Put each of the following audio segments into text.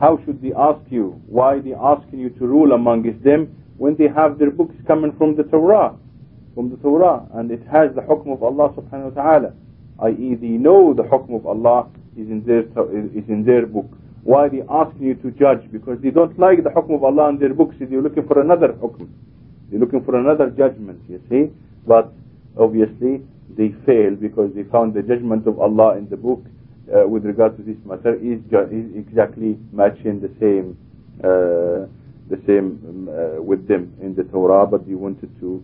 how should they ask you? Why they asking you to rule amongst them when they have their books coming from the Torah, from the Torah, and it has the hukm of Allah subhanahu wa ta'ala, i.e. they know the hukm of Allah is in their is in their book. Why they asking you to judge? Because they don't like the hukm of Allah in their books. They're looking for another hukm. They're looking for another judgment. You see, but obviously they fail because they found the judgment of Allah in the book uh, with regard to this matter is, is exactly matching the same uh, the same um, uh, with them in the Torah, but they wanted to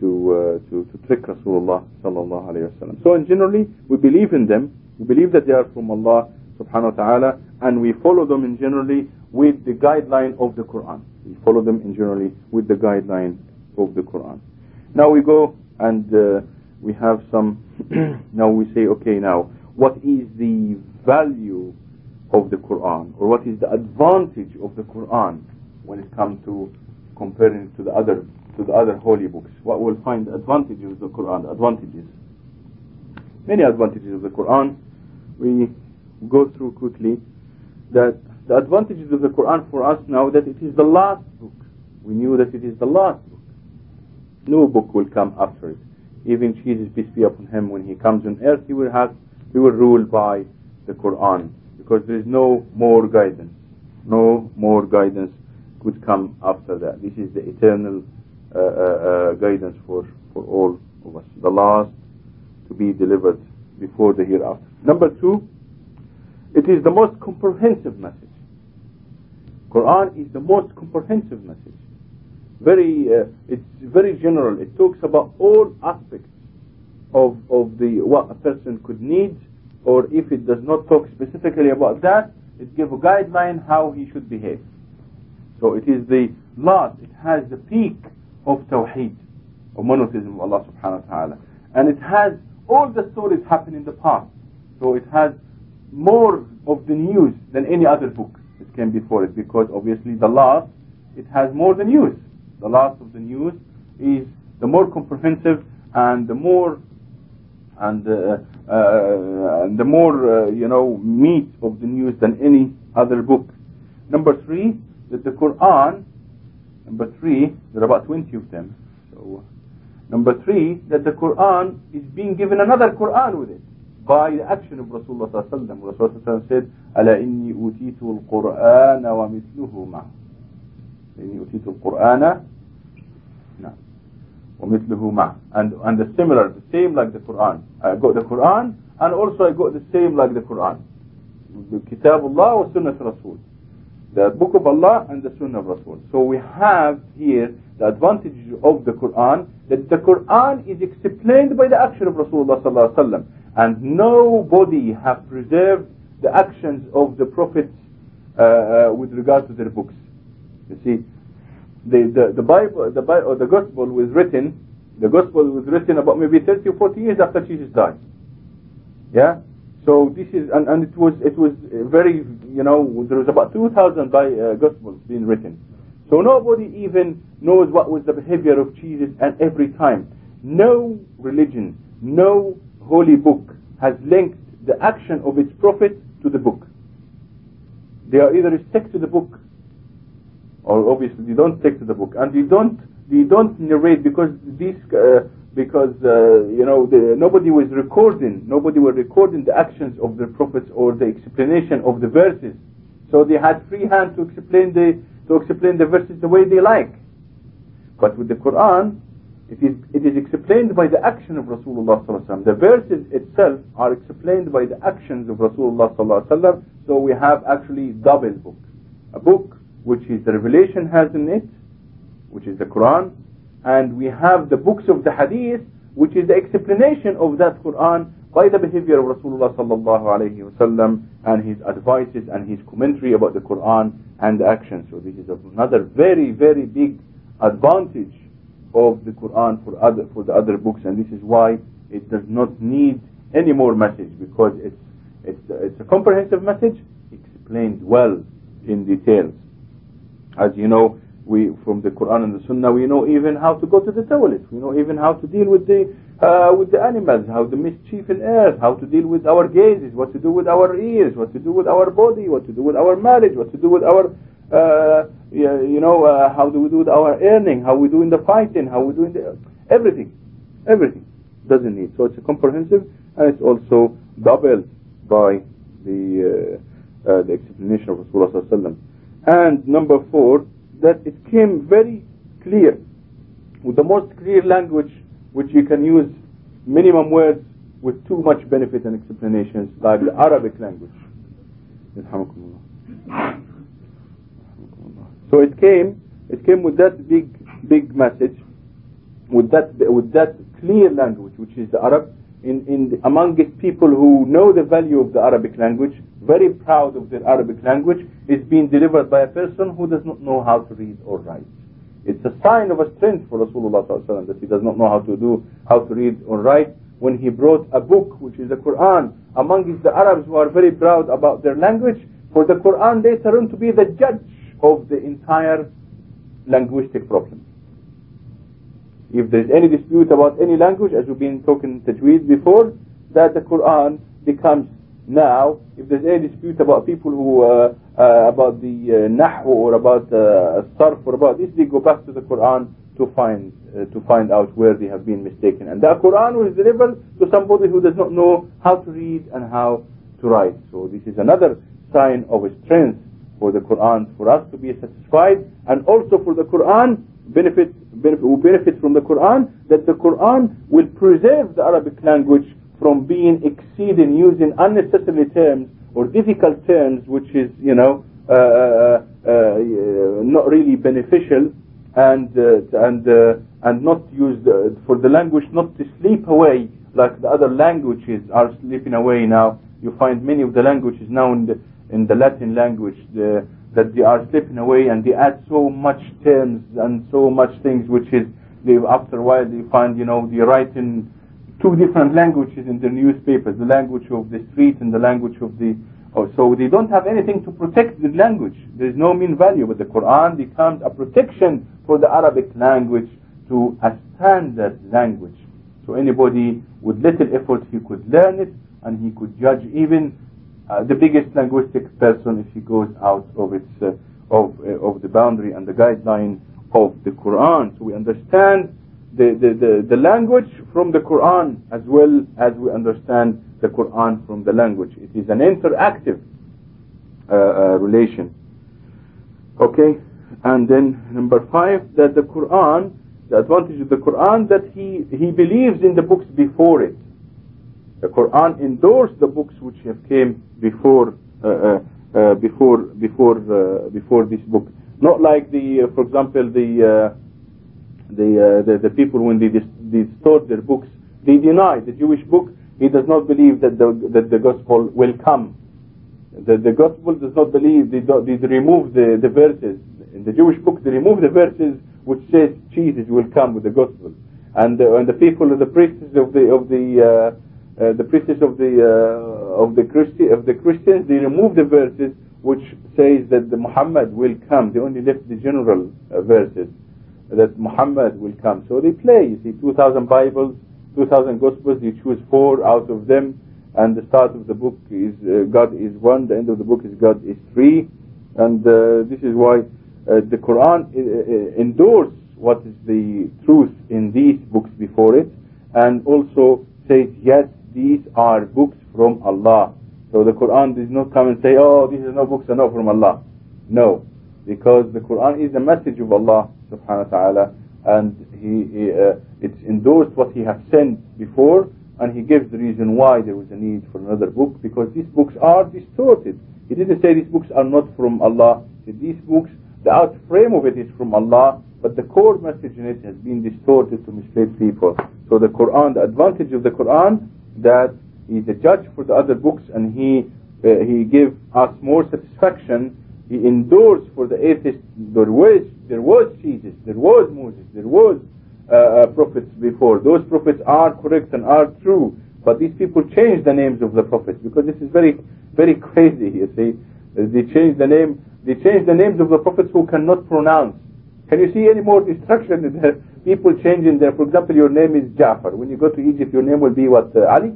to uh, to, to trick Rasulullah sallallahu alayhi wasallam. So in generally, we believe in them. We believe that they are from Allah subhanahu wa ta'ala, and we follow them in generally with the guideline of the Quran. We follow them in generally with the guideline of the Quran. Now we go and uh, we have some. now we say, okay, now what is the value of the Quran, or what is the advantage of the Quran when it comes to comparing it to the other to the other holy books? What we'll find the advantages of the Quran, advantages. Many advantages of the Quran. We go through quickly that the advantages of the Quran for us now that it is the last book. We knew that it is the last book. No book will come after it. Even Jesus, peace be upon him, when he comes on earth, he will have, he will rule by the Quran because there is no more guidance. No more guidance could come after that. This is the eternal uh, uh, uh, guidance for, for all of us. The last to be delivered before the hereafter. Number two, it is the most comprehensive message. Quran is the most comprehensive message. Very, uh, it's very general. It talks about all aspects of of the what a person could need, or if it does not talk specifically about that, it gives a guideline how he should behave. So it is the last. It has the peak of Tawheed, of monotheism of Allah Subhanahu wa Taala, and it has all the stories happen in the past. So it has more of the news than any other book that came before it because obviously the last it has more the news the last of the news is the more comprehensive and the more uh, uh, and, the more, uh, you know, meat of the news than any other book. Number three, that the Quran, number three, there are about 20 of them. So, number three, that the Quran is being given another Quran with it by the action of Rasulullah sallallahu alaihi wasallam. said, "Ala inni utitu al-Qur'ana wa mithluhu ma." Inni utitu al-Qur'ana. No معه and and the similar the same like the Quran I got the Quran and also I got the same like the Quran the Kitab Allah wa Sunnah Rasul the book of Allah and the Sunnah of Rasul so we have here the advantage of the Quran that the Quran is explained by the action of Rasulullah sallallahu alaihi wasallam and nobody have preserved the actions of the prophets uh, uh, with regard to their books. You see, the, the, the Bible, the Bible, or the Gospel was written, the Gospel was written about maybe 30 or 40 years after Jesus died. Yeah? So this is, and, and it was, it was very, you know, there was about 2,000 by, uh, Gospels being written. So nobody even knows what was the behavior of Jesus at every time. No religion, no holy book has linked the action of its prophet to the book. They are either stick to the book, or obviously they don't stick to the book, and they don't they don't narrate because these uh, because uh, you know the, nobody was recording nobody was recording the actions of the prophets or the explanation of the verses, so they had free hand to explain the to explain the verses the way they like. But with the Quran, it is, it is explained by the action of Rasulullah sallallahu The verses itself are explained by the actions of Rasulullah sallallahu So we have actually double book. A book which is the revelation has in it, which is the Quran, and we have the books of the Hadith, which is the explanation of that Quran by the behavior of Rasulullah sallallahu alayhi wasallam and his advices and his commentary about the Quran and the action. So this is another very, very big advantage of the Quran for other for the other books, and this is why it does not need any more message because it's it's it's a comprehensive message explained well in details. As you know, we from the Quran and the Sunnah we know even how to go to the toilet. We know even how to deal with the uh, with the animals, how the mischief in earth, how to deal with our gazes, what to do with our ears, what to do with our body, what to do with our marriage, what to do with our, uh, you know, uh, how do we do with our earning, how we do in the fighting, how we do in the, everything, everything doesn't need. So it's comprehensive and it's also doubled by the, uh, uh, the explanation of Rasulullah And number four, that it came very clear, with the most clear language which you can use minimum words with too much benefit and explanations like the Arabic language. So it came, it came with that big, big message, with that, with that clear language, which is the Arab, in, in the, among people who know the value of the Arabic language, very proud of their Arabic language, is being delivered by a person who does not know how to read or write. It's a sign of a strength for Rasulullah that he does not know how to do, how to read or write. When he brought a book, which is the Quran, among the Arabs who are very proud about their language, for the Quran later on to be the judge of the entire linguistic problem. If there's any dispute about any language, as we've been talking tajweed before, that the Quran becomes now, if there's any dispute about people who, uh, uh, about the uh, or about uh, sarf or about this, they go back to the Quran to find uh, to find out where they have been mistaken. And the Quran was delivered to somebody who does not know how to read and how to write. So this is another sign of strength for the Quran, for us to be satisfied, and also for the Quran benefit, benefit who benefit from the Quran, that the Quran will preserve the Arabic language from being exceeding using unnecessary terms or difficult terms which is you know uh, uh, uh, not really beneficial and uh, and uh, and not used uh, for the language not to sleep away like the other languages are sleeping away now. You find many of the languages now in the in the Latin language the, that they are slipping away and they add so much terms and so much things which is they, after a while they find you know they writing two different languages in the newspapers, the language of the street and the language of the oh, so they don't have anything to protect the language. There is no mean value, but the Quran becomes a protection for the Arabic language to a standard language. So anybody with little effort, he could learn it, and he could judge even the biggest linguistic person if he goes out of its uh, of uh, of the boundary and the guideline of the Quran. So we understand the, the, the, the language from the Quran as well as we understand the Quran from the language. It is an interactive uh, uh, relation. Okay, and then number five, that the Quran, the advantage of the Quran, that he, he believes in the books before it. The Quran endorsed the books which have came before uh, uh, uh before before uh, before this book. Not like the, for example, the the, the, the people when they distort their books, they deny the Jewish book. He does not believe that the that the gospel will come. The, the gospel does not believe they, do, they remove the, the verses in the Jewish book. They remove the verses which says Jesus will come with the gospel, and and the people, of the priests of the of the uh, uh, the priests of the uh, of the Christi of the Christians, they remove the verses which says that the Muhammad will come. They only left the general uh, verses that Muhammad will come. So they play. You see, 2,000 Bibles, 2,000 Gospels. You choose four out of them, and the start of the book is uh, God is one. The end of the book is God is three, and uh, this is why uh, the Quran endorses what is the truth in these books before it, and also says yes, these are books from Allah. So the Quran does not come and say, oh, these are no books are not from Allah. No, because the Quran is the message of Allah subhanahu wa ta'ala and he, he uh, it's endorsed what he has sent before and he gives the reason why there was a need for another book because these books are distorted he didn't say these books are not from Allah these books the out frame of it is from Allah but the core message in it has been distorted to mislead people so the Quran the advantage of the Quran that he's a judge for the other books and he uh, he gives us more satisfaction. He endorsed for the atheists. There was there was Jesus there was Moses there was uh, uh, prophets before. Those prophets are correct and are true but these people changed the names of the prophets because this is very very crazy you see. They changed the name they changed the names of the prophets who cannot pronounce. Can you see any more destruction people changing their, for example, your name is Ja'far. When you go to Egypt, your name will be what, uh, Ali?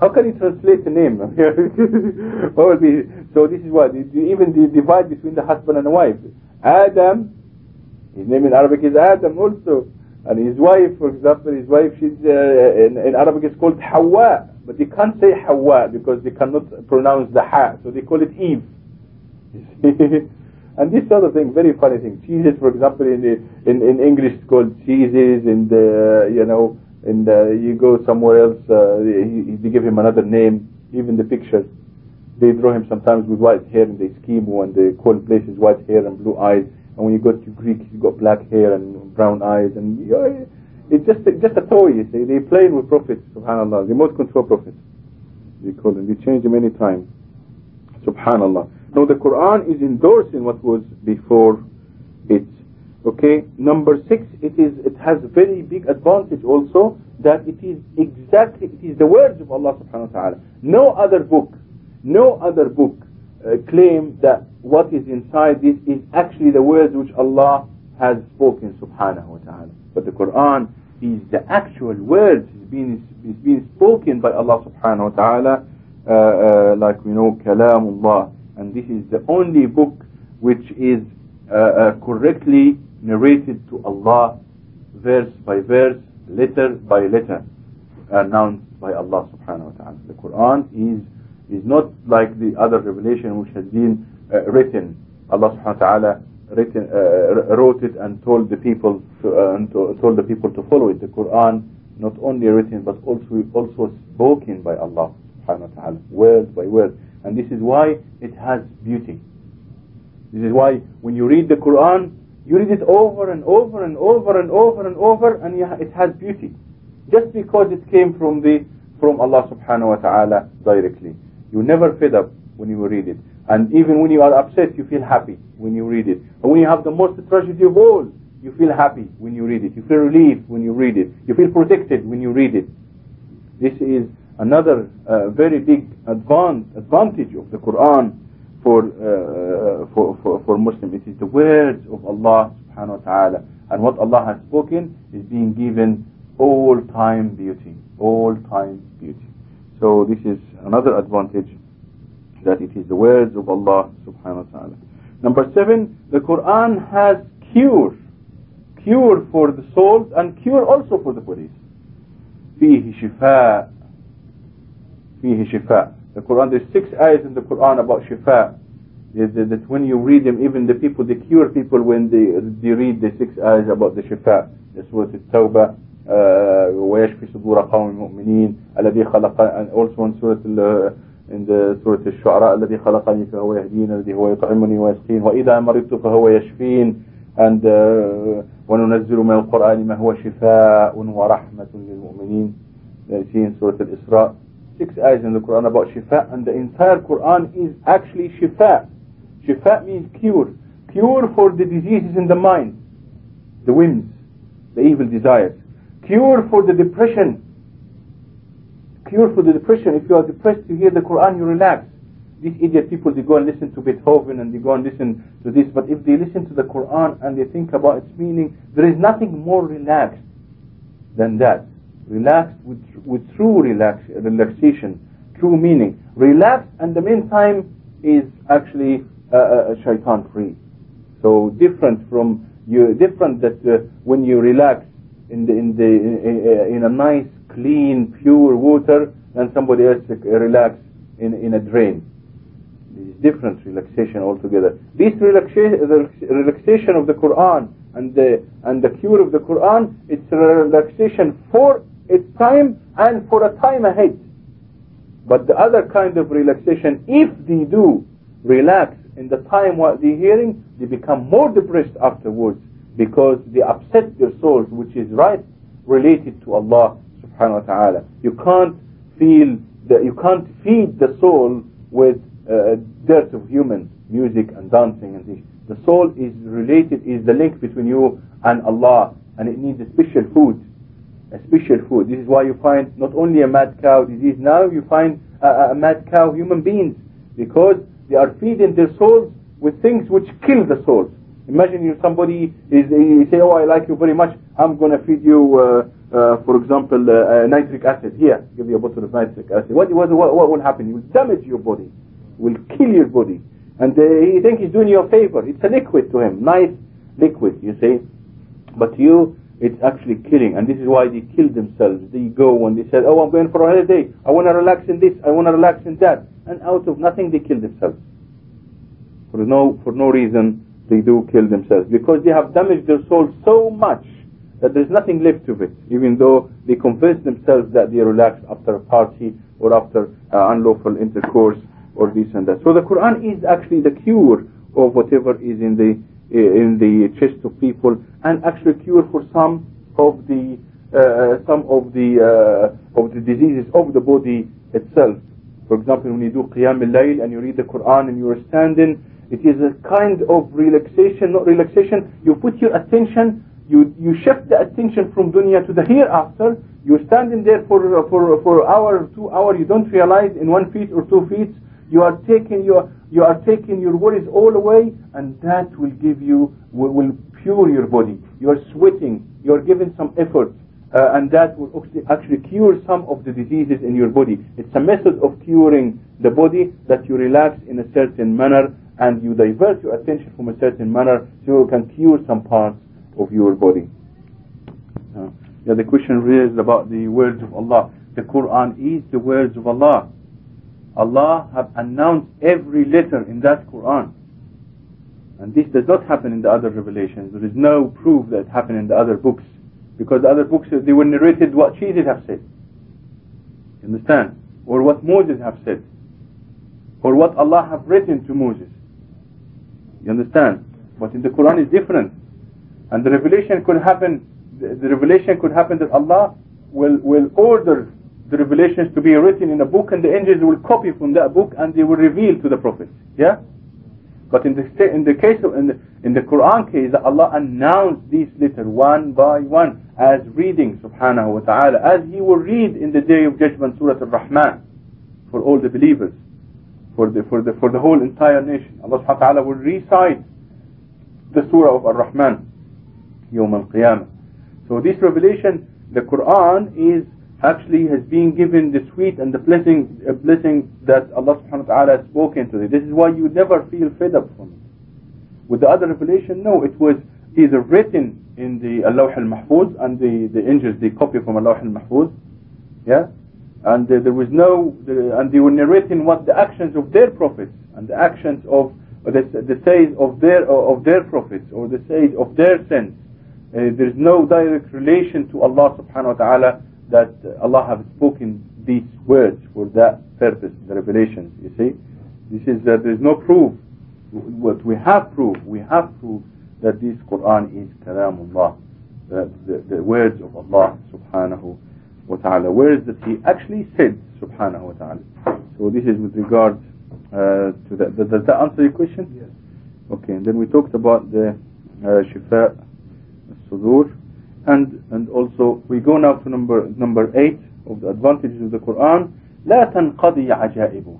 How can you translate the name? what will be, so this is what, even the divide between the husband and the wife. Adam, his name in Arabic is Adam also. And his wife, for example, his wife, she's, uh, in, in Arabic is called Hawa. But they can't say Hawa because they cannot pronounce the Ha. So they call it Eve. and this sort of thing, very funny thing. Cheeses, for example, in, the, in, in English it's called cheeses, and, uh, you know, and uh, you go somewhere else, uh, they give him another name, even the picture. They draw him sometimes with white hair and the schemo and they call places white hair and blue eyes. And when you go to Greek, you got black hair and brown eyes. And you know, it's just just a toy, you see. They play with prophets, subhanAllah. Remote control prophets. They call them. They change them any time. Subhanallah. Now the Quran is endorsing what was before it. Okay, number six, it is it has very big advantage also that it is exactly it is the words of Allah subhanahu wa ta'ala. No other book, no other book uh, claim that what is inside this is actually the words which Allah has spoken subhanahu wa ta'ala. But the Quran is the actual words is being is being spoken by Allah subhanahu wa ta'ala uh, uh, like we know kalamullah and this is the only book which is uh, uh, correctly narrated to Allah verse by verse, letter by letter, announced by Allah subhanahu wa ta'ala. The Quran is is not like the other revelation which has been uh, written. Allah subhanahu wa ta'ala written, uh, wrote it and told the people to, uh, and to, told the people to follow it. The Quran not only written but also also spoken by Allah subhanahu wa ta'ala, word by word. And this is why it has beauty. This is why when you read the Quran, you read it over and over and over and over and over, and it has beauty. Just because it came from the from Allah subhanahu wa ta'ala directly. You never fed up when you read it. And even when you are upset, you feel happy when you read it. And when you have the most tragedy of all, you feel happy when you read it. You feel relief when you read it. You feel protected when you read it. This is another uh, very big advantage of the Quran for, uh, for, for, for Muslim. It is the words of Allah subhanahu wa ta'ala. And what Allah has spoken is being given all time beauty. All time beauty. So this is another advantage that it is the words of Allah subhanahu wa ta'ala. Number seven, the Quran has cure. Cure for the souls and cure also for the bodies. فيه شفاء فيه شفاء the Quran, there's six ayahs in the Quran about shifa. That when you read them, even the people, they cure people when they, they read the six ayahs about the shifa. The Surah Al-Tawbah, ويشفي صدور قوم المؤمنين الذي خلق also in Surah in the Surah الشعراء الذي خلقني فهو يهدين الذي هو يطعمني ويسقين وإذا مرضت فهو يشفين and uh, وننزل من القرآن ما هو شفاء ورحمة للمؤمنين in Surah Al-Isra six ayahs in the Quran about shifa and the entire Quran is actually shifa. Shifa means cure. Cure for the diseases in the mind, the whims, the evil desires. Cure for the depression. Cure for the depression. If you are depressed, you hear the Quran, you relax. These idiot people, they go and listen to Beethoven and they go and listen to this. But if they listen to the Quran and they think about its meaning, there is nothing more relaxed than that relaxed with, with true relax, relaxation, true meaning. Relaxed and the meantime is actually uh, uh, shaitan free. So different from you, different that uh, when you relax in the in the in, in, a nice, clean, pure water, and somebody else relax in in a drain. This is different relaxation altogether. This relaxation, relaxation of the Quran and the and the cure of the Quran, it's relaxation for its time and for a time ahead. But the other kind of relaxation, if they do relax in the time while they're hearing, they become more depressed afterwards because they upset their souls, which is right related to Allah subhanahu wa ta'ala. You can't feel that you can't feed the soul with uh, dirt of human music and dancing and this. The soul is related, is the link between you and Allah, and it needs a special food a special food. This is why you find not only a mad cow disease, now you find a, a mad cow human beings because they are feeding their souls with things which kill the souls. Imagine you somebody is you say, oh, I like you very much. I'm going to feed you, uh, uh, for example, uh, nitric acid. Here, give you a bottle of nitric acid. What, what, what, what will happen? It will damage your body. It will kill your body. And uh, he thinks he's doing you a favor. It's a liquid to him. Nice liquid, you see. But you, it's actually killing. And this is why they kill themselves. They go and they say, oh, I'm going for a holiday. I want to relax in this. I want to relax in that. And out of nothing, they kill themselves. For no, for no reason they do kill themselves because they have damaged their soul so much that there's nothing left of it even though they convince themselves that they relax after a party or after uh, unlawful intercourse or this and that so the Quran is actually the cure of whatever is in the in the chest of people and actually cure for some of the uh, some of the uh, of the diseases of the body itself for example when you do qiyam al-layl and you read the Quran and you are standing it is a kind of relaxation, not relaxation. You put your attention, you, you shift the attention from dunya to the hereafter. You're standing there for, for, for an hour or two hours. You don't realize in one feet or two feet, you are taking your, you are taking your worries all away and that will give you, will, will pure your body. You are sweating. You are giving some effort. Uh, and that will actually cure some of the diseases in your body. It's a method of curing the body that you relax in a certain manner and you divert your attention from a certain manner so you can cure some parts of your body. Uh, yeah, the question raised about the words of Allah. The Quran is the words of Allah. Allah have announced every letter in that Quran. And this does not happen in the other revelations. There is no proof that happened in the other books. Because the other books, they were narrated what Jesus have said. You understand? Or what Moses have said. Or what Allah have written to Moses. You understand? But in the Quran is different. And the revelation could happen, the, the revelation could happen that Allah will, will order the revelations to be written in a book and the angels will copy from that book and they will reveal to the Prophet. Yeah? But in the, in the case of, in the, in the Quran case, Allah announced these letters one by one as reading, subhanahu wa ta'ala, as He will read in the day of judgment, Surah Al-Rahman, for all the believers for the for the for the whole entire nation. Allah subhanahu wa ta'ala will recite the surah of Ar-Rahman Yawm al-Qiyamah. So this revelation, the Quran is actually has been given the sweet and the blessing a blessing that Allah subhanahu wa ta'ala has spoken to it. This is why you never feel fed up from it. With the other revelation, no, it was either written in the al-Lawh al-Mahfuz and the, the angels they copy from al-Lawh al-Mahfuz, yeah, and uh, there was no, and they were narrating what the actions of their prophets and the actions of the, the says of their of their prophets or the says of their sins. Uh, there is no direct relation to Allah subhanahu wa taala that Allah have spoken these words for that purpose, the revelations. You see, this is that there is no proof. What we have proof, we have proof that this Quran is kalamullah, the, the, the words of Allah subhanahu wa ta'ala. Where is that he actually said subhanahu wa ta'ala. So this is with regard uh, to that. Does, that answer your question? Yes. Okay, and then we talked about the uh, shifa sudur and and also we go now to number number eight of the advantages of the Quran لا تنقضي عجائبه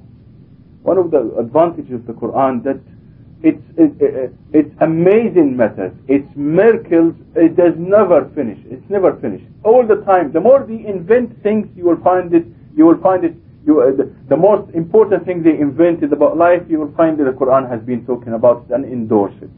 one of the advantages of the Quran that it's it, it, it's amazing matters it's miracles it does never finish it's never finished all the time the more they invent things you will find it you will find it you, uh, the, the most important thing they invented about life you will find that the Quran has been talking about it and endorse it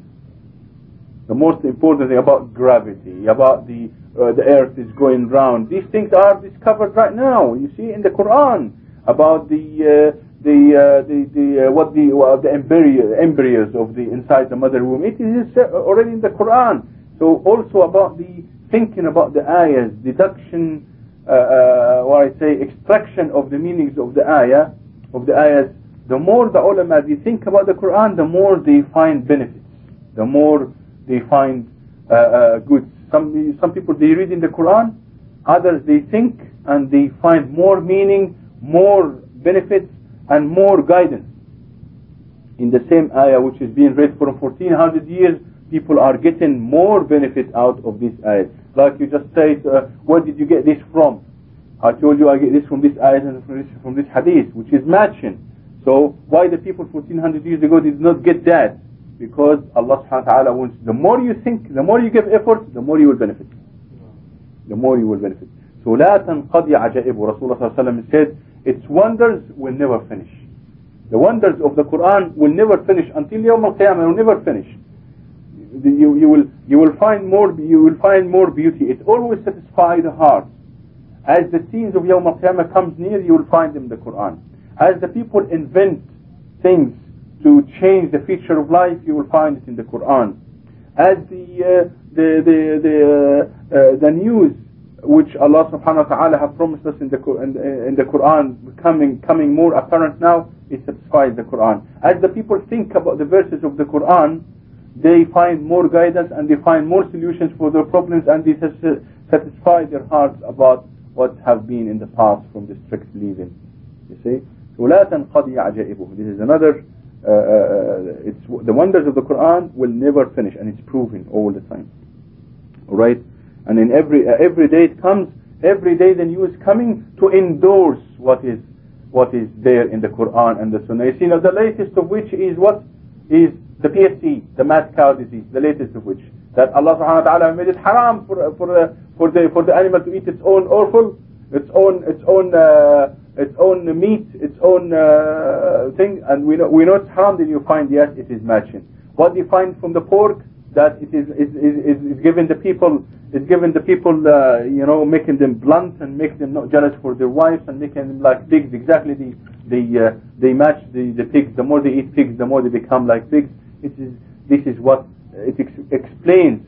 the most important thing about gravity about the uh, the earth is going round these things are discovered right now you see in the Quran about the uh, the uh, the the uh, what the uh, the embryo, embryos of the inside the mother womb. It is already in the Quran. So also about the thinking about the ayahs, deduction, uh, uh, what I say, extraction of the meanings of the ayah, of the ayahs. The more the ulama they think about the Quran, the more they find benefits. The more they find uh, uh, good. Some some people they read in the Quran, others they think and they find more meaning, more benefits and more guidance. In the same ayah which is being read for 1400 years, people are getting more benefit out of this ayah. Like you just said, uh, where did you get this from? I told you I get this from this ayah and from this, from this hadith, which is matching. So why the people 1400 years ago did not get that? Because Allah subhanahu wa ta'ala wants, the more you think, the more you give effort, the more you will benefit. The more you will benefit. So لا تنقضي عجائب Rasulullah صلى الله عليه وسلم said, its wonders will never finish. The wonders of the Quran will never finish until Yawm al-Qiyamah, will never finish. You, you, will, you, will find more, you will find more beauty. It always satisfies the heart. As the scenes of Yawm al-Qiyamah comes near, you will find them in the Quran. As the people invent things to change the feature of life, you will find it in the Quran. As the uh, the the the, uh, uh, the news which Allah subhanahu wa ta'ala have promised us in the in, in the Quran becoming coming more apparent now, it satisfies the Quran. As the people think about the verses of the Quran, they find more guidance and they find more solutions for their problems and they satisfy their hearts about what have been in the past from the strict living. You see? ولا تنقضي عجائبه. This is another uh, uh, it's the wonders of the Quran will never finish and it's proven all the time. Alright? And in every uh, every day it comes every day the news coming to endorse what is what is there in the Quran and the Sunnah. You see now the latest of which is what? Is the BSE the mad cow disease the latest of which. That Allah subhanahu wa ta'ala made it haram for for the for the for the animal to eat its own offal its own its own uh, its own meat, its own uh, thing, and we know we know it's haram. Then you find yes, it is matching. What you find from the pork that it is is is, is given the people is given the people uh, you know making them blunt and making them not jealous for their wives and making them like pigs. Exactly the the uh, they match the the pigs. The more they eat pigs, the more they become like pigs. It is this is what it ex explains.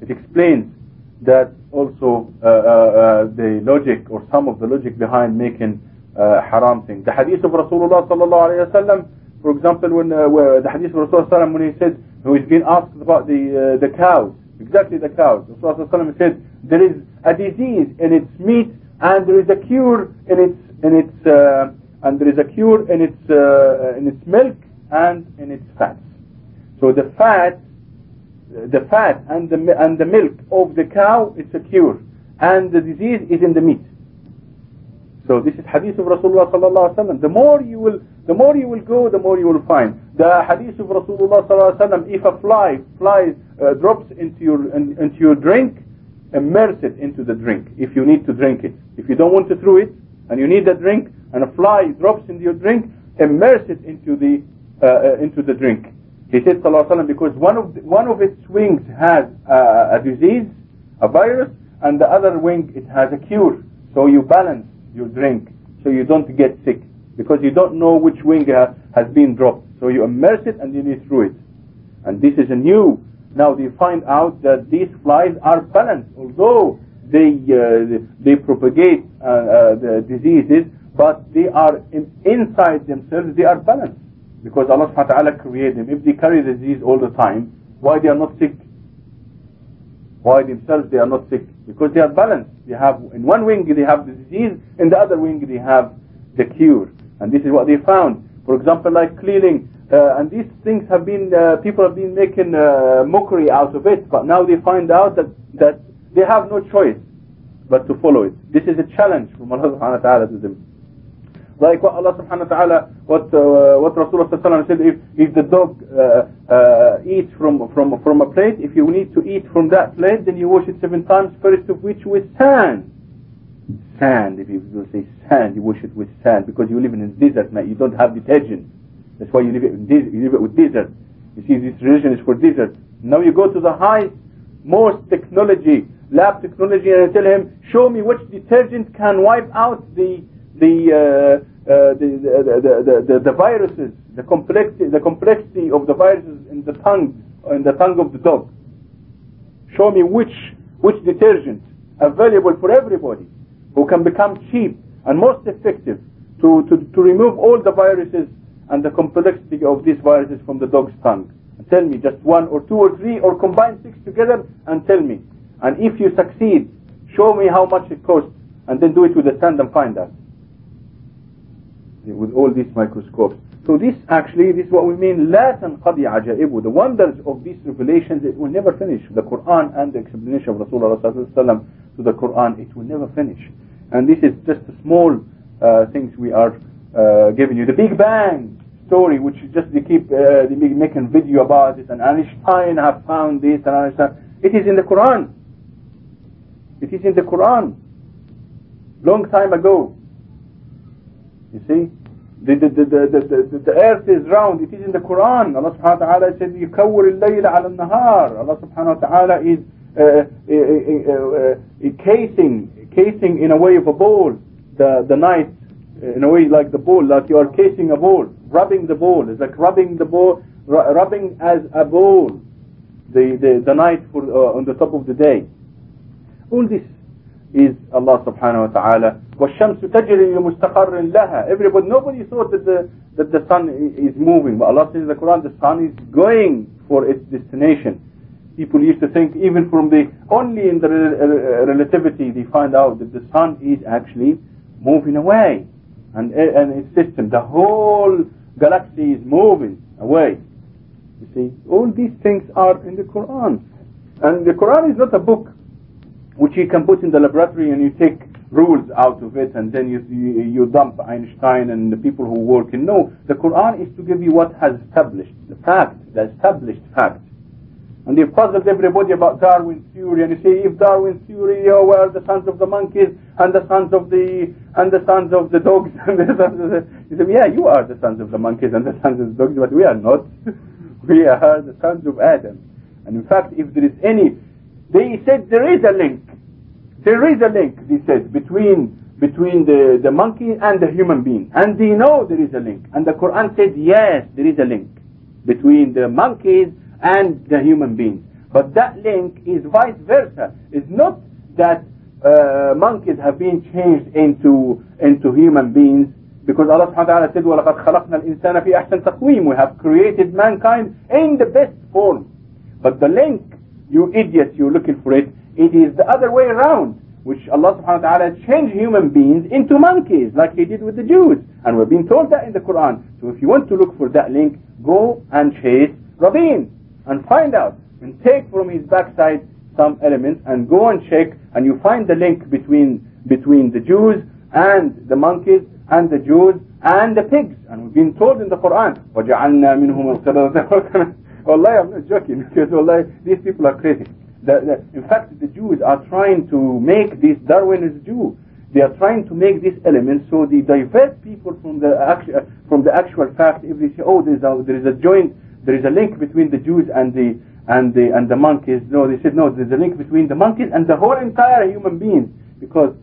It explains that also uh, uh, uh, the logic or some of the logic behind making uh, haram thing. The hadith of Rasulullah sallallahu alayhi wasallam, for example, when uh, the hadith of Rasulullah when he said, when he's been asked about the uh, the cows, exactly the cows. Rasulullah said, there is a disease in its meat and there is a cure in its in its uh, and there is a cure in its uh, in its milk and in its fats. So the fat, the fat and the and the milk of the cow, it's a cure, and the disease is in the meat. So this is hadith of Rasulullah sallallahu alaihi wasallam. The more you will, the more you will go, the more you will find. The hadith of Rasulullah sallallahu alaihi wasallam. If a fly fly uh, drops into your in, into your drink, immerse it into the drink. If you need to drink it, if you don't want to throw it, and you need the drink, and a fly drops into your drink, immerse it into the uh, uh, into the drink. He said sallallahu alaihi wasallam because one of the, one of its wings has a disease, a virus, and the other wing it has a cure. So you balance you drink so you don't get sick because you don't know which wing has been dropped. So you immerse it and you need through it. And this is a new. Now they find out that these flies are balanced, although they uh, they propagate uh, uh, the diseases, but they are in, inside themselves. They are balanced because Allah Subhanahu wa Taala created them. If they carry disease all the time, why they are not sick? Why themselves they are not sick? Because they are balanced. They have in one wing they have the disease, in the other wing they have the cure. And this is what they found. For example, like cleaning, uh, and these things have been uh, people have been making uh, mockery out of it, but now they find out that that they have no choice but to follow it. This is a challenge from Allah Subhanahu wa Taala to them. Like what Allah subhanahu wa ta'ala, what, uh, what Rasulullah sallallahu said, if, if the dog uh, uh, eats from, from, from a plate, if you need to eat from that plate, then you wash it seven times, first of which with sand. Sand, if you will say sand, you wash it with sand, because you live in a desert now, you don't have detergent. That's why you live it, you live it with desert. You see, this religion is for desert. Now you go to the high, most technology, lab technology, and I tell him, show me which detergent can wipe out the the, uh, uh, the, the, the, the, viruses, the complexity, the complexity of the viruses in the tongue, in the tongue of the dog. Show me which, which detergent available for everybody who can become cheap and most effective to, to, to remove all the viruses and the complexity of these viruses from the dog's tongue. Tell me just one or two or three or combine six together and tell me. And if you succeed, show me how much it costs and then do it with the sand and find that with all these microscopes. So this actually, this is what we mean, لا تنقضي عجائبه. The wonders of these revelations, it will never finish. The Quran and the explanation of Rasulullah to the Quran, it will never finish. And this is just the small uh, things we are uh, giving you. The Big Bang story, which is just they keep uh, they make making video about it, and Einstein have found this, and Einstein. It is in the Quran. It is in the Quran. Long time ago. You see? The, the, the, the, the, the, earth is round. It is in the Quran. Allah subhanahu wa ta'ala said, يكور الليل على النهار. Allah subhanahu wa ta'ala is uh, uh, uh, uh, casing, casing in a way of a ball the, the night in a way like the ball, like you are casing a ball, rubbing the ball. It's like rubbing the ball, rubbing as a ball the, the, the night for, uh, on the top of the day. All this is Allah subhanahu wa ta'ala. وَالشَّمْسُ تَجْرِي لِمُسْتَقَرٍ لَهَا Everybody, nobody thought that the, that the sun is moving. But Allah says in the Quran, the sun is going for its destination. People used to think even from the, only in the relativity they find out that the sun is actually moving away. And, and its system, the whole galaxy is moving away. You see, all these things are in the Quran. And the Quran is not a book which you can put in the laboratory and you take rules out of it and then you, you, dump Einstein and the people who work in. No, the Quran is to give you what has established, the fact, the established fact. And they've puzzled everybody about Darwin's theory and you say if Darwin's theory oh, were the sons of the monkeys and the sons of the and the sons of the dogs and the sons of the you say, yeah, you are the sons of the monkeys and the sons of the dogs, but we are not. we are the sons of Adam. And in fact if there is any they said there is a link there is a link, they said, between between the, the monkey and the human being. And they know there is a link. And the Quran said, yes, there is a link between the monkeys and the human beings. But that link is vice versa. It's not that uh, monkeys have been changed into into human beings because Allah subhanahu wa ta'ala said وَلَقَدْ خَلَقْنَا الْإِنسَانَ فِي أَحْسَنِ تَقْوِيمٍ We have created mankind in the best form. But the link, you idiots, you're looking for it, it is the other way around, which Allah subhanahu wa ta'ala changed human beings into monkeys, like He did with the Jews. And we're being told that in the Quran. So if you want to look for that link, go and chase Rabin and find out and take from his backside some elements and go and check and you find the link between between the Jews and the monkeys and the Jews and the pigs. And we've been told in the Quran, وَجَعَلْنَا مِنْهُمُ الْقِرَدَةَ Wallahi, I'm not joking because wallahi, these people are crazy. In fact, the Jews are trying to make this Darwinist Jew. They are trying to make this element so they divert people from the actual, from the actual fact. If they say, oh, there is a, there is a joint, there is a link between the Jews and the and the and the monkeys. No, they said no. There is a link between the monkeys and the whole entire human beings because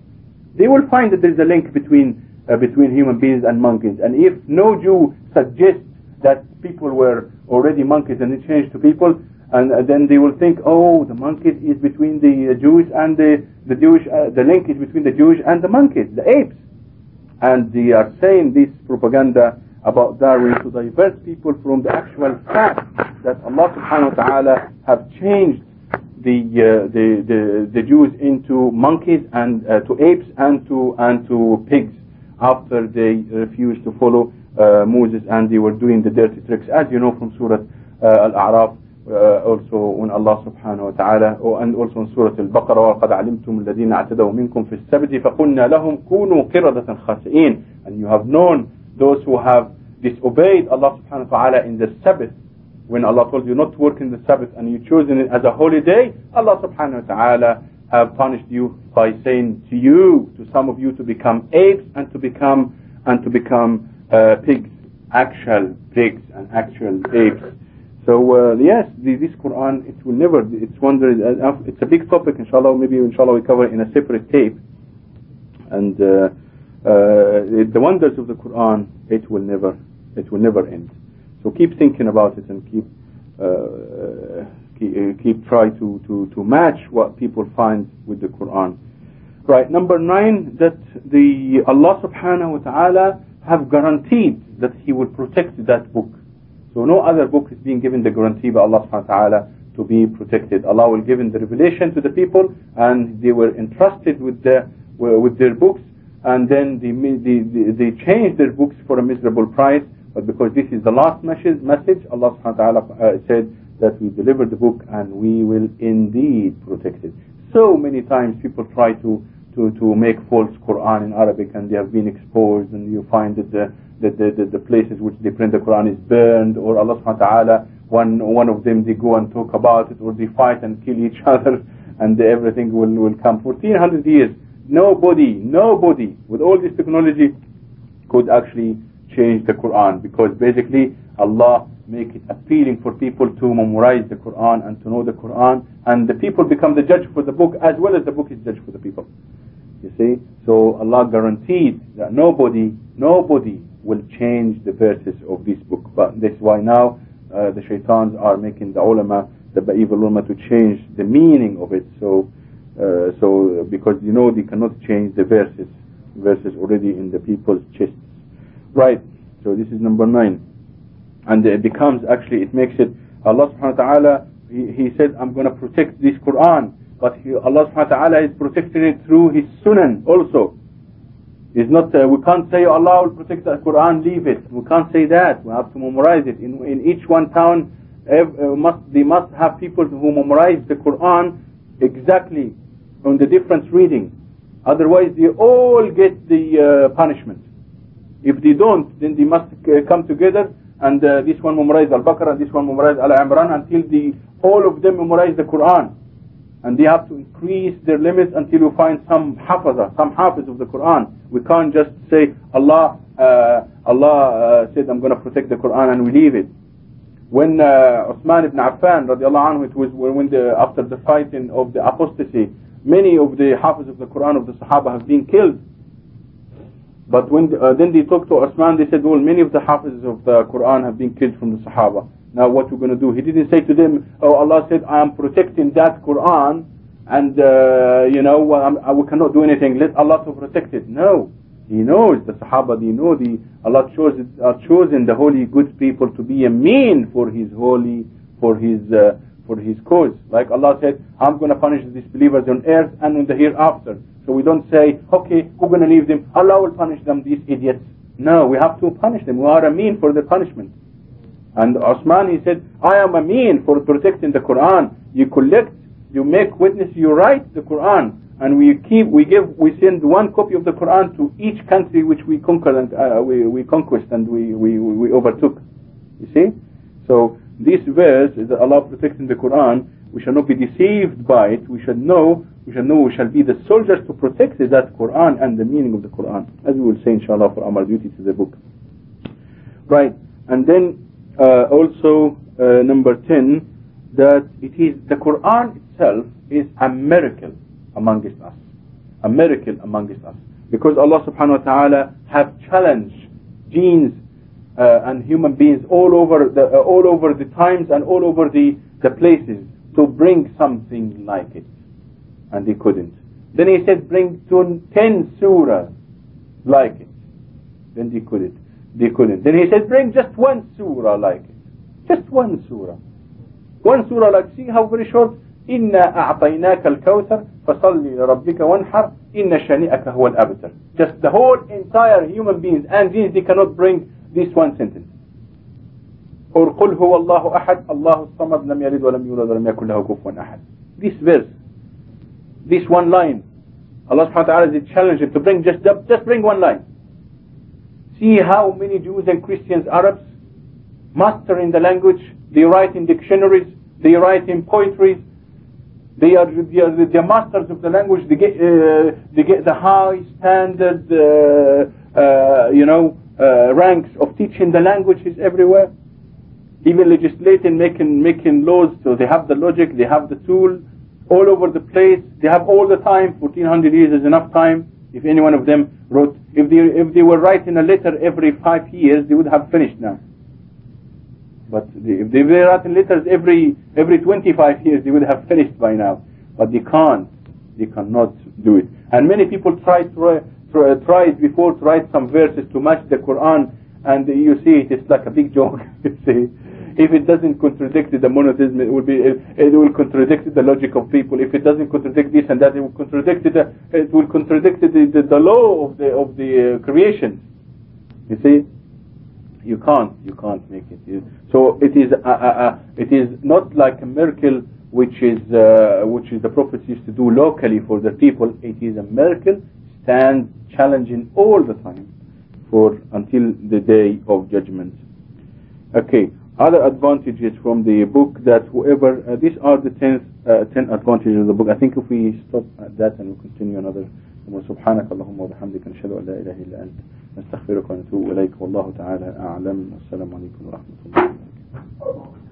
they will find that there is a link between uh, between human beings and monkeys. And if no Jew suggests that people were already monkeys and they changed to people, and uh, then they will think, oh, the monkeys is between the uh, Jewish and the the Jewish, uh, the link is between the Jewish and the monkeys, the apes, and they are saying this propaganda about Darwin to divert people from the actual fact that Allah Subhanahu wa Taala have changed the, uh, the the the Jews into monkeys and uh, to apes and to and to pigs after they refused to follow uh, Moses and they were doing the dirty tricks, as you know from Surah Al-A'raf uh, also when Allah subhanahu wa ta'ala oh, and also in Surah Al-Baqarah وَقَدْ عَلِمْتُمُ الَّذِينَ اعْتَدَوْا مِنْكُمْ فِي السَّبْتِ فَقُلْنَا لَهُمْ كُونُوا قِرَدَةً خَاسِئِينَ and you have known those who have disobeyed Allah subhanahu wa ta'ala in the Sabbath when Allah told you not to work in the Sabbath and you chosen it as a holy day Allah subhanahu wa ta'ala have punished you by saying to you to some of you to become apes and to become and to become uh, pigs actual pigs and actual apes so uh, yes, the, this Quran, it will never, it's wonder, uh, it's a big topic inshallah, maybe inshallah we cover it in a separate tape. And uh, uh, the wonders of the Quran, it will never, it will never end. So keep thinking about it and keep, uh, keep, uh, keep try to, to, to match what people find with the Quran. Right, number nine, that the Allah subhanahu wa ta'ala have guaranteed that He will protect that book. So no other book is being given the guarantee by Allah subhanahu wa ta'ala to be protected. Allah will give the revelation to the people and they were entrusted with, the, with their books and then they, they, they changed their books for a miserable price but because this is the last message, message Allah subhanahu wa ta'ala uh, said that we deliver the book and we will indeed protect it. So many times people try to, to, to make false Quran in Arabic and they have been exposed and you find that the, the, the, the places which they print the Quran is burned or Allah subhanahu wa ta'ala one, one of them they go and talk about it or they fight and kill each other and everything will, will come. 1400 years, nobody, nobody with all this technology could actually change the Quran because basically Allah make it appealing for people to memorize the Quran and to know the Quran and the people become the judge for the book as well as the book is judge for the people. You see? So Allah guaranteed that nobody, nobody will change the verses of this book. But that's why now uh, the shaitans are making the ulama, the evil ulama to change the meaning of it. So, uh, so because you know they cannot change the verses, verses already in the people's chests. Right. So this is number nine. And it becomes actually, it makes it, Allah subhanahu wa ta'ala, he, he said, I'm going to protect this Quran. But he, Allah subhanahu wa ta'ala is protecting it through His Sunan also. It's not, uh, we can't say Allah will protect the Quran, leave it. We can't say that. We have to memorize it. In, in each one town, uh, must, they must have people who memorize the Quran exactly on the different reading. Otherwise, they all get the uh, punishment. If they don't, then they must uh, come together and uh, this one memorize Al-Baqarah, and this one memorize Al-Imran until the all of them memorize the Quran. And they have to increase their limits until we find some hafaza, some hafiz of the Quran. We can't just say Allah uh, Allah uh, said I'm going to protect the Quran and we leave it. When uh, Uthman ibn Affan radiallahu anhu, it was when the, after the fighting of the apostasy, many of the hafiz of the Quran of the Sahaba have been killed but when uh, then they talked to Osman, they said, well, many of the hafiz of the Quran have been killed from the Sahaba. Now what we're going to do? He didn't say to them, oh, Allah said, I am protecting that Quran, and uh, you know, I, we cannot do anything. Let Allah to protect it. No, He knows the Sahaba. They know the Allah chose are chosen the holy good people to be a mean for His holy, for His. Uh, for his cause. Like Allah said, I'm going to punish the disbelievers on earth and on the hereafter. So we don't say, okay, we're going to leave them. Allah will punish them, these idiots. No, we have to punish them. We are a mean for the punishment. And Osman, he said, I am a mean for protecting the Quran. You collect, you make witness, you write the Quran. And we keep, we give, we send one copy of the Quran to each country which we conquered and uh, we, we conquest and we, we, we overtook. You see? So this verse is Allah protecting the Quran. We shall not be deceived by it. We should know, we shall know we shall be the soldiers to protect that Quran and the meaning of the Quran. As we will say inshallah for our duty to the book. Right. And then uh, also uh, number 10 that it is the Quran itself is a miracle amongst us. A miracle amongst us. Because Allah subhanahu wa ta'ala have challenged jinns and human beings all over the uh, all over the times and all over the the places to bring something like it, and they couldn't. Then he said, bring to ten surah like it. Then they couldn't. They couldn't. Then he said, bring just one surah like it. Just one surah. One surah like, see how very short? إنا أعطيناك الكوثر فصل لربك وانحر إن شانئك هو الأبتر. Just the whole entire human beings and these they cannot bring this one sentence or قل هو الله أحد الله الصمد لم يلد ولم يولد ولم يكن له كفوا أحد this verse this one line Allah subhanahu wa ta'ala is challenging to bring just just bring one line see how many Jews and Christians Arabs master in the language they write in dictionaries they write in poetry they are, they are the masters of the language they get uh, they get the high standard uh, uh, you know uh, ranks of teaching the languages everywhere, even legislating, making making laws. So they have the logic, they have the tool, all over the place. They have all the time. 1400 years is enough time. If any one of them wrote, if they if they were writing a letter every five years, they would have finished now. But if they were writing letters every every 25 years, they would have finished by now. But they can't. They cannot do it. And many people try to tried before to write some verses to match the Quran and you see it, it's like a big joke. you see, if it doesn't contradict the monotheism, it will be it, will contradict the logic of people. If it doesn't contradict this and that, it will contradict the it will contradict the, the, the law of the of the uh, creation. You see, you can't you can't make it. So it is a, a, a, it is not like a miracle which is uh, which is the prophets used to do locally for the people, it is a miracle stands challenging all the time for until the day of judgment. Okay, other advantages from the book that whoever uh, these are the ten uh, ten advantages of the book. I think if we stop at that and we continue another سبحانك اللهم وبحمدك نشهد ان لا اله الا انت نستغفرك ونتوب اليك والله تعالى اعلم والسلام عليكم ورحمه الله وبركاته